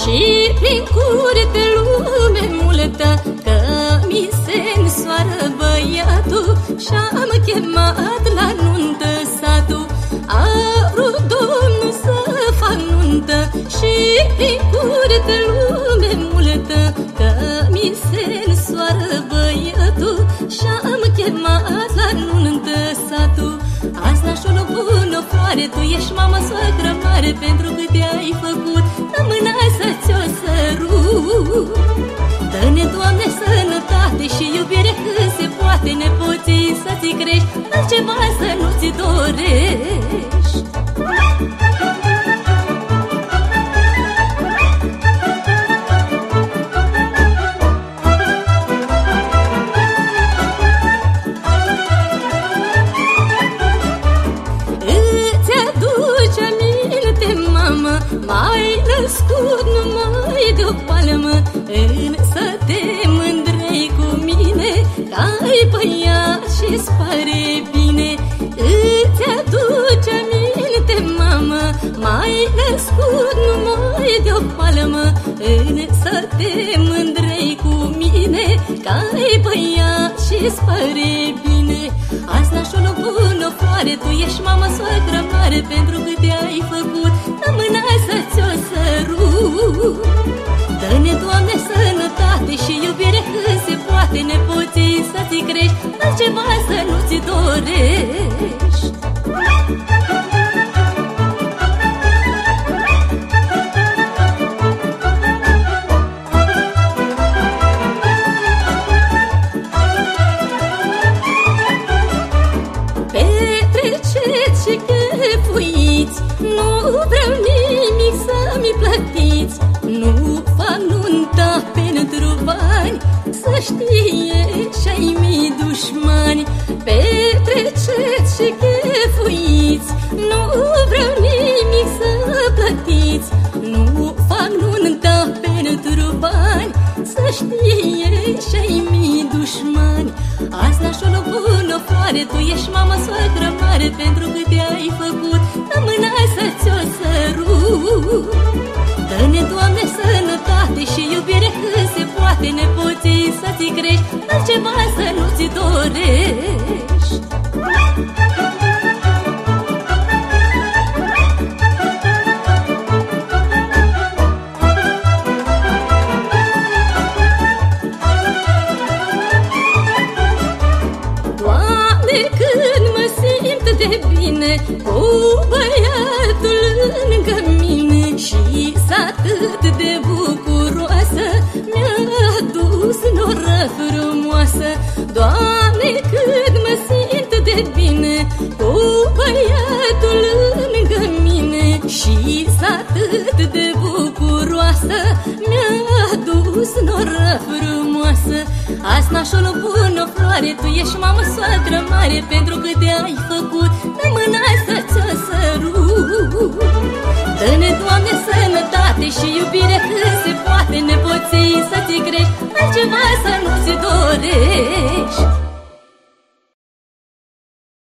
Și prin curte lume multă Că mi se însoară băiatul. Și-am chemat la nuntă satul A vrut Domnul să fac nuntă. Și prin curte lume multă Că mi se însoară băiatul. Și-am chemat la nuntă satul. Azi nașul bun o floare Tu ești mama soacră mare Pentru câte ai făcut Rămâna să-ți o sărut. Dă-ne, Doamne, sănătate și iubire cât se poate Nepoții să-ți crești Altceva să nu ți dorești născut numai de o palmă. Însă te mândrei cu mine Că ai băiat și-ți pare bine. Azi nașul bun o floare Tu ești mama soacră mare Pentru câte ai făcut Rămâna să-ți o sărut. Dă-ne, Doamne, sănătate și iubire cât se poate Nepoții să-ți crești Altceva să nu ți dorești și chefuiți Nu vreau nimic să-mi plătiți. Nu fac nunta pentru bani. Să știe și-ai mii dușmani. Petreceți și chefuiți. Nu vreau nimic să plătiți. Nu fac nunta pentru bani. Să știe și-ai mii dușmani. Azi nașul bun o floare Tu ești mama soacră mare Pentru și iubire cât se poate Nepoții să-ți crești. Altceva să nu ți dorești de bine Cu băiatul lângă mine. Și atât de bucuroasă Mi-a dus noră frumoasă. Doamne, cât mă simt de bine Cu băiatul lângă mine. Și atât de bucuroasă Mi-a snură frumoasă Asnașul bun, o floare Tu ești mamă soatră mare Pentru că te-ai făcut.